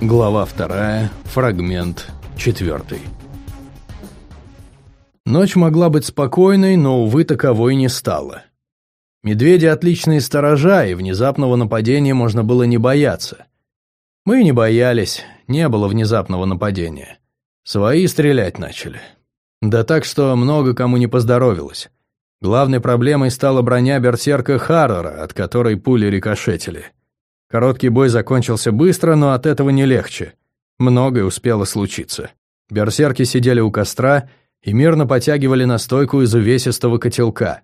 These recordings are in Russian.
Глава вторая, фрагмент четвертый. Ночь могла быть спокойной, но, увы, таковой не стала. Медведи – отличные сторожа, и внезапного нападения можно было не бояться. Мы не боялись, не было внезапного нападения. Свои стрелять начали. Да так, что много кому не поздоровилось. Главной проблемой стала броня берсерка Харрора, от которой пули рикошетили. Короткий бой закончился быстро, но от этого не легче. Многое успело случиться. Берсерки сидели у костра и мирно потягивали настойку из увесистого котелка.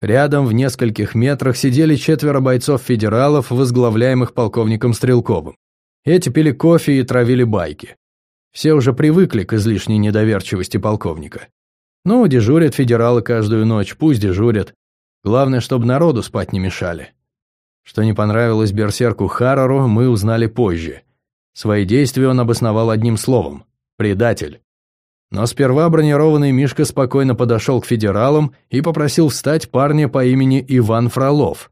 Рядом в нескольких метрах сидели четверо бойцов-федералов, возглавляемых полковником Стрелковым. Эти пили кофе и травили байки. Все уже привыкли к излишней недоверчивости полковника. Ну, дежурят федералы каждую ночь, пусть дежурят. Главное, чтобы народу спать не мешали. Что не понравилось берсерку Харрору, мы узнали позже. Свои действия он обосновал одним словом – предатель. Но сперва бронированный Мишка спокойно подошел к федералам и попросил встать парня по имени Иван Фролов.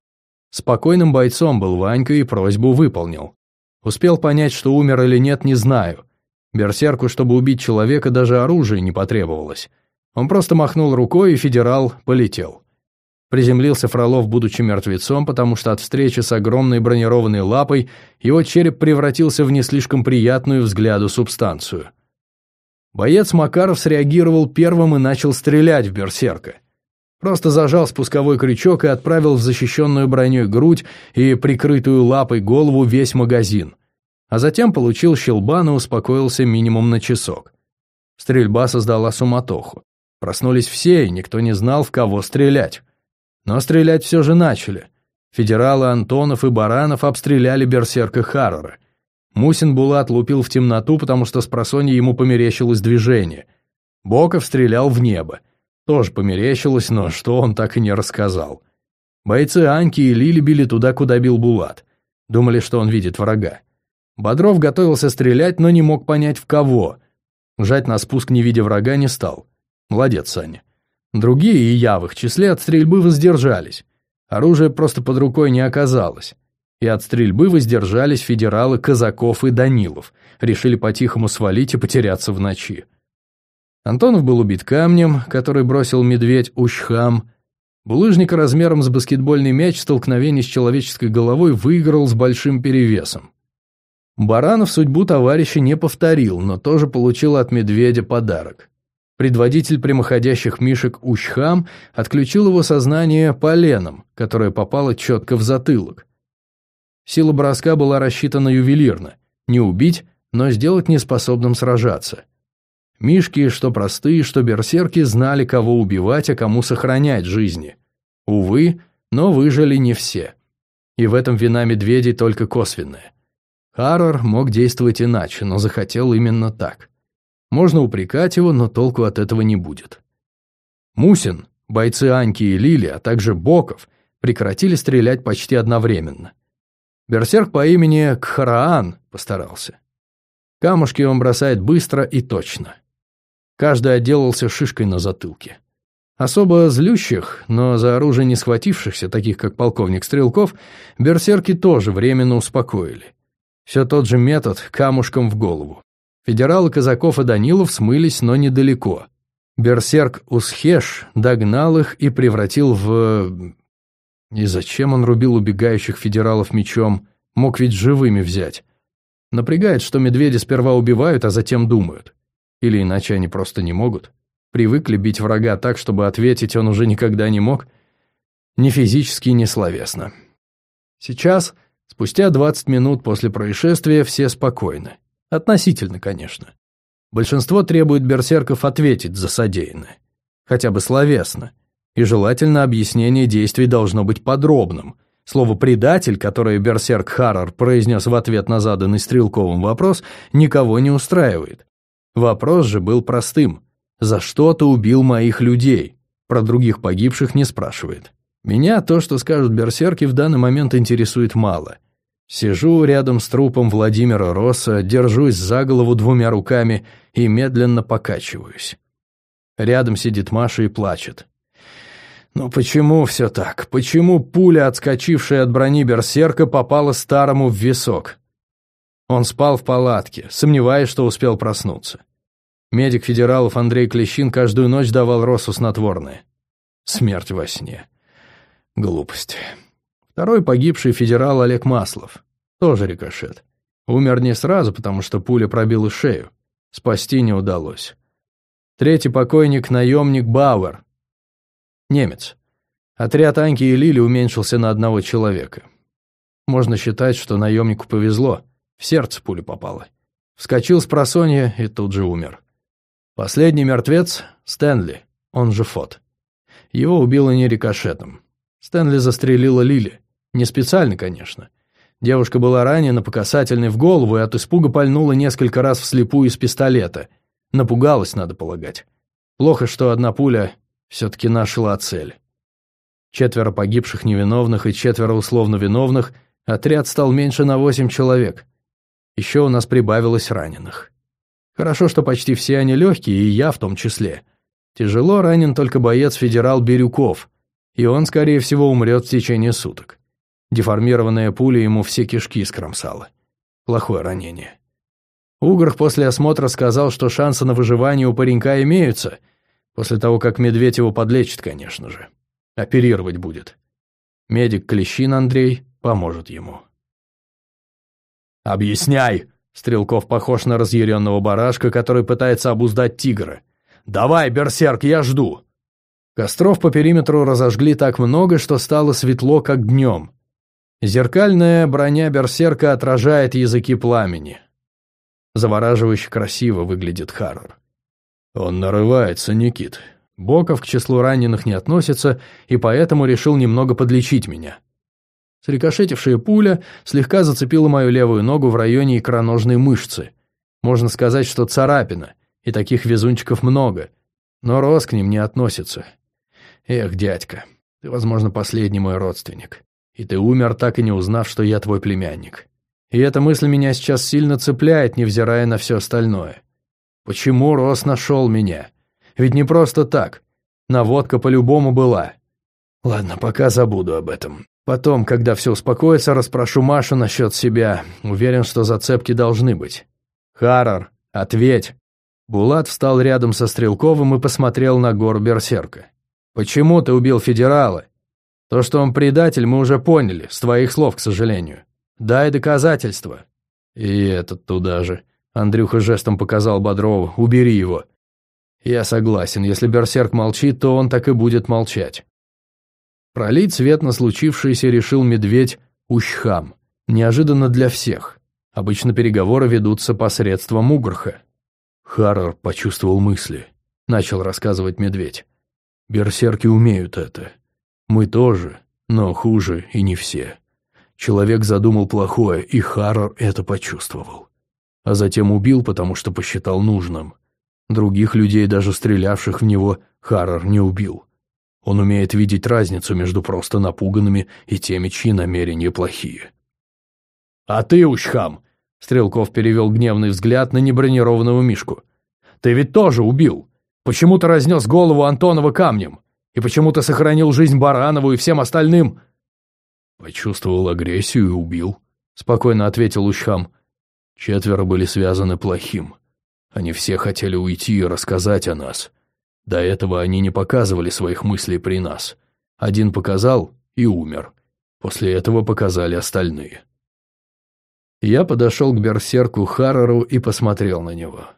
Спокойным бойцом был Ванька и просьбу выполнил. Успел понять, что умер или нет, не знаю. Берсерку, чтобы убить человека, даже оружие не потребовалось. Он просто махнул рукой, и федерал полетел. Приземлился Фролов, будучи мертвецом, потому что от встречи с огромной бронированной лапой его череп превратился в не слишком приятную взгляду субстанцию. Боец Макаров среагировал первым и начал стрелять в берсерка. Просто зажал спусковой крючок и отправил в защищенную броней грудь и прикрытую лапой голову весь магазин. А затем получил щелбан и успокоился минимум на часок. Стрельба создала суматоху. Проснулись все, и никто не знал, в кого стрелять. Но стрелять все же начали. Федералы Антонов и Баранов обстреляли берсерка Харрора. Мусин Булат лупил в темноту, потому что с просонья ему померещилось движение. Боков стрелял в небо. Тоже померещилось, но что он так и не рассказал. Бойцы Аньки и Лили били туда, куда бил Булат. Думали, что он видит врага. Бодров готовился стрелять, но не мог понять в кого. Жать на спуск, не видя врага, не стал. Молодец, Саня. Другие, и я в их числе, от стрельбы воздержались. Оружия просто под рукой не оказалось. И от стрельбы воздержались федералы Казаков и Данилов. Решили по-тихому свалить и потеряться в ночи. Антонов был убит камнем, который бросил медведь Ущхам. Булыжника размером с баскетбольный мяч столкновение с человеческой головой выиграл с большим перевесом. Баранов судьбу товарища не повторил, но тоже получил от медведя подарок. Предводитель прямоходящих мишек Ущхам отключил его сознание поленом, которое попало четко в затылок. Сила броска была рассчитана ювелирно. Не убить, но сделать неспособным сражаться. Мишки, что простые, что берсерки, знали, кого убивать, а кому сохранять жизни. Увы, но выжили не все. И в этом вина медведей только косвенная. Харрор мог действовать иначе, но захотел именно так. Можно упрекать его, но толку от этого не будет. Мусин, бойцы Аньки и Лили, а также Боков прекратили стрелять почти одновременно. Берсерк по имени Кхараан постарался. Камушки он бросает быстро и точно. Каждый отделался шишкой на затылке. Особо злющих, но за оружие не схватившихся, таких как полковник Стрелков, берсерки тоже временно успокоили. Все тот же метод камушком в голову. Федералы Казаков и Данилов смылись, но недалеко. Берсерк Усхеш догнал их и превратил в... И зачем он рубил убегающих федералов мечом? Мог ведь живыми взять. Напрягает, что медведи сперва убивают, а затем думают. Или иначе они просто не могут. Привыкли бить врага так, чтобы ответить он уже никогда не мог. Ни физически, ни словесно. Сейчас, спустя 20 минут после происшествия, все спокойны. Относительно, конечно. Большинство требует берсерков ответить за содеянное. Хотя бы словесно. И желательно объяснение действий должно быть подробным. Слово «предатель», которое берсерк Харрор произнес в ответ на заданный Стрелковым вопрос, никого не устраивает. Вопрос же был простым. «За что ты убил моих людей?» Про других погибших не спрашивает. Меня то, что скажут берсерки, в данный момент интересует мало – Сижу рядом с трупом Владимира Росса, держусь за голову двумя руками и медленно покачиваюсь. Рядом сидит Маша и плачет. Но почему все так? Почему пуля, отскочившая от брони берсерка, попала старому в висок? Он спал в палатке, сомневаясь, что успел проснуться. Медик федералов Андрей Клещин каждую ночь давал Росу снотворное. Смерть во сне. Глупость. Второй погибший федерал Олег Маслов. Тоже рикошет. Умер не сразу, потому что пуля пробила шею. Спасти не удалось. Третий покойник – наемник Бауэр. Немец. Отряд Аньки и Лили уменьшился на одного человека. Можно считать, что наемнику повезло. В сердце пуля попала. Вскочил с просонья и тут же умер. Последний мертвец — Стэнли, он же Фот. Его убило не рикошетом. Стэнли застрелила Лили. Не специально, конечно. Девушка была ранена по касательной в голову и от испуга пальнула несколько раз вслепую из пистолета. Напугалась, надо полагать. Плохо, что одна пуля все-таки нашла цель. Четверо погибших невиновных и четверо условно виновных, отряд стал меньше на восемь человек. Еще у нас прибавилось раненых. Хорошо, что почти все они легкие, и я в том числе. Тяжело ранен только боец-федерал Бирюков, и он, скорее всего, умрет в течение суток. Деформированная пуля ему все кишки скромсала. Плохое ранение. Угрх после осмотра сказал, что шансы на выживание у паренька имеются, после того, как медведь его подлечит, конечно же. Оперировать будет. Медик Клещин Андрей поможет ему. «Объясняй!» Стрелков похож на разъяренного барашка, который пытается обуздать тигра. «Давай, берсерк, я жду!» Костров по периметру разожгли так много, что стало светло, как днем. Зеркальная броня берсерка отражает языки пламени. Завораживающе красиво выглядит Харрор. Он нарывается, Никит. Боков к числу раненых не относится, и поэтому решил немного подлечить меня. Срикошетившая пуля слегка зацепила мою левую ногу в районе икроножной мышцы. Можно сказать, что царапина, и таких везунчиков много. Но Рос к ним не относится. Эх, дядька, ты, возможно, последний мой родственник. И ты умер, так и не узнав, что я твой племянник. И эта мысль меня сейчас сильно цепляет, невзирая на все остальное. Почему Рос нашел меня? Ведь не просто так. Наводка по-любому была. Ладно, пока забуду об этом. Потом, когда все успокоится, расспрошу Машу насчет себя. Уверен, что зацепки должны быть. Харрор, ответь. Булат встал рядом со Стрелковым и посмотрел на гору Берсерка. «Почему ты убил федерала? То, что он предатель, мы уже поняли, с твоих слов, к сожалению. Дай доказательства». «И этот туда же». Андрюха жестом показал Бодрову. «Убери его». «Я согласен. Если Берсерк молчит, то он так и будет молчать». Пролить свет на случившееся решил медведь Ущхам. Неожиданно для всех. Обычно переговоры ведутся посредством Угрха. Харрор почувствовал мысли. Начал рассказывать медведь. Берсерки умеют это. Мы тоже, но хуже и не все. Человек задумал плохое, и Харрор это почувствовал. А затем убил, потому что посчитал нужным. Других людей, даже стрелявших в него, Харрор не убил. Он умеет видеть разницу между просто напуганными и теми, чьи намерения плохие. «А ты, Учхам!» — Стрелков перевел гневный взгляд на небронированного Мишку. «Ты ведь тоже убил! Почему-то разнес голову Антонова камнем, и почему-то сохранил жизнь Баранову и всем остальным...» «Почувствовал агрессию и убил», — спокойно ответил Учхам. «Четверо были связаны плохим. Они все хотели уйти и рассказать о нас. До этого они не показывали своих мыслей при нас. Один показал и умер. После этого показали остальные. Я подошел к берсерку Харрору и посмотрел на него.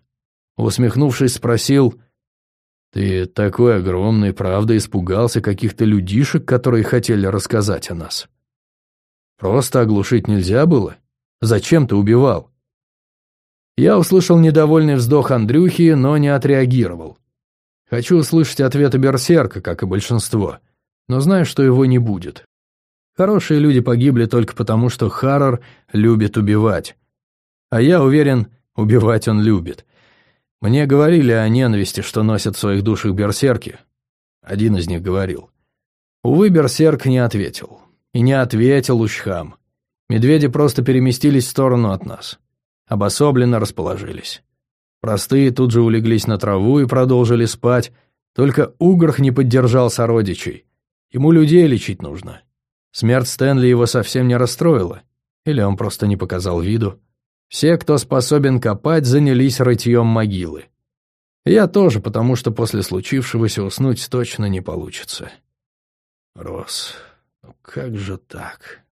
Усмехнувшись, спросил, «Ты такой огромный, правда, испугался каких-то людишек, которые хотели рассказать о нас? Просто оглушить нельзя было? Зачем ты убивал?» Я услышал недовольный вздох Андрюхи, но не отреагировал. Хочу услышать ответы Берсерка, как и большинство, но знаю, что его не будет. Хорошие люди погибли только потому, что Харрор любит убивать. А я уверен, убивать он любит. Мне говорили о ненависти, что носят в своих душах берсерки. Один из них говорил. Увы, берсерк не ответил. И не ответил Ущхам. Медведи просто переместились в сторону от нас. Обособленно расположились. Простые тут же улеглись на траву и продолжили спать, только Угрх не поддержал сородичей. Ему людей лечить нужно. Смерть Стэнли его совсем не расстроила. Или он просто не показал виду. Все, кто способен копать, занялись рытьем могилы. Я тоже, потому что после случившегося уснуть точно не получится. Рос, ну как же так?